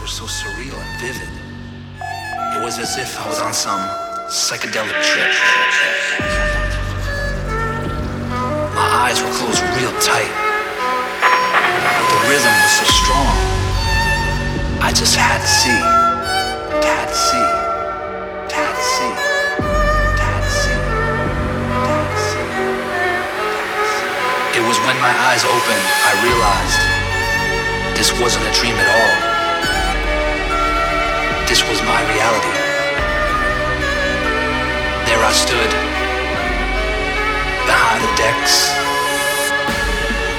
were so surreal and vivid. It was as if I was on some psychedelic trip. My eyes were closed real tight, but the rhythm was so strong. I just had to see, had to see, had to see, had to see, had to see. It was when my eyes opened, I realized this wasn't a dream at all. This was my reality. There I stood, behind the decks,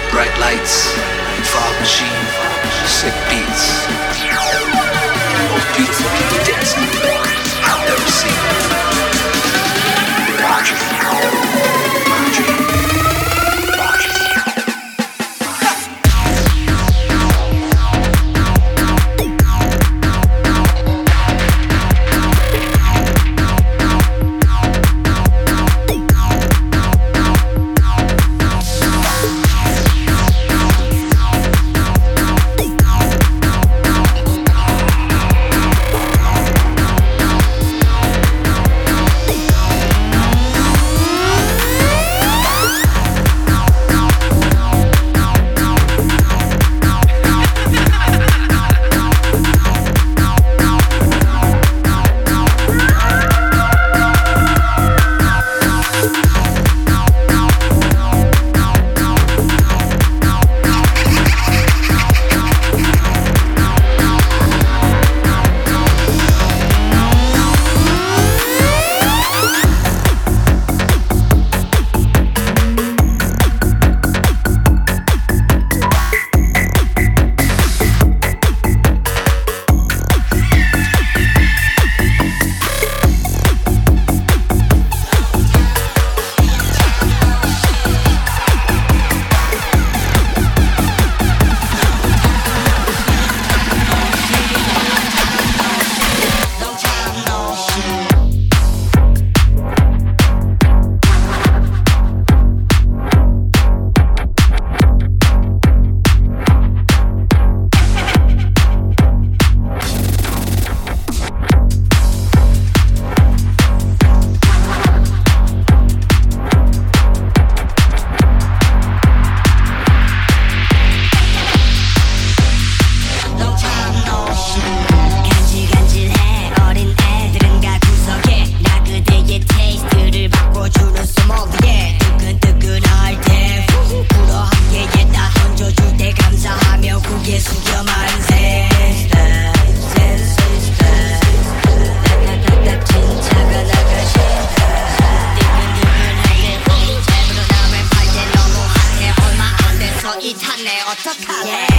bright lights, fog machine, sick beats, the most beautiful people dancing I've ever seen. My to college. Yeah.